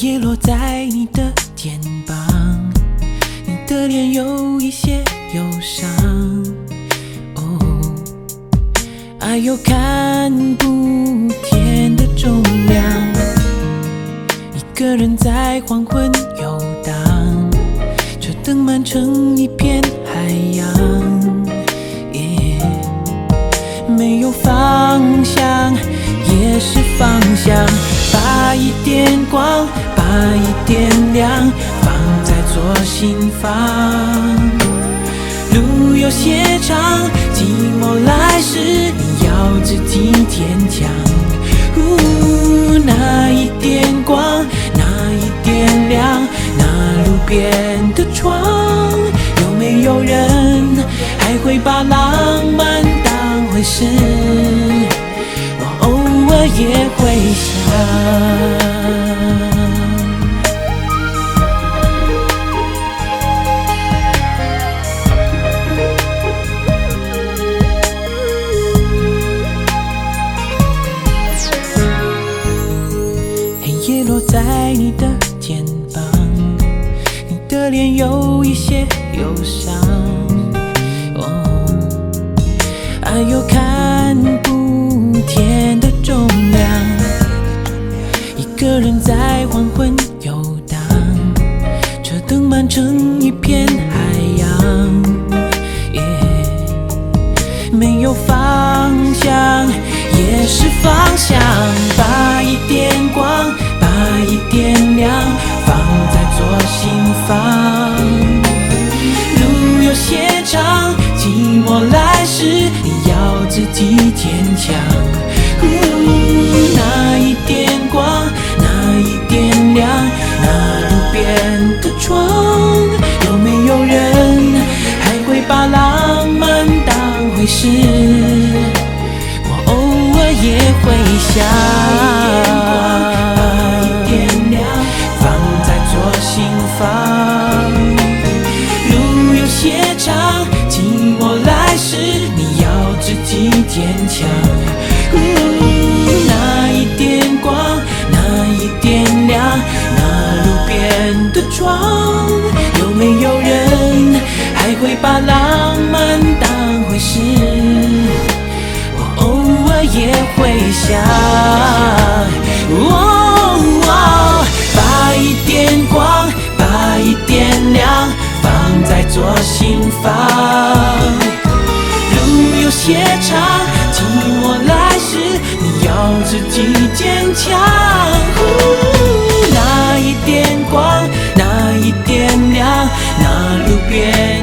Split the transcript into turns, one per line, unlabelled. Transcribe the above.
叶落在你的肩膀你的脸有一些忧伤。哦爱有看不见的重量一个人在黄昏游荡车灯漫成一片海洋。耶没有方向也是方向把一点光那一点亮，放在左心房。路有些长，寂寞来时，要自己坚强。那一点光，那一点亮，那路边的窗，有没有人还会把浪漫当回事？我偶尔也会想。落在你的肩膀，你的脸有一些忧伤。哦，爱有看不见的重量，一个人在黄昏游荡，车灯满城一片把浪漫当回事，我偶尔也会想，哦,哦，把一点光，把一点亮，放在左心房。路有些长，紧握来时，你要自己坚强。那一点光，那一点亮，那路边。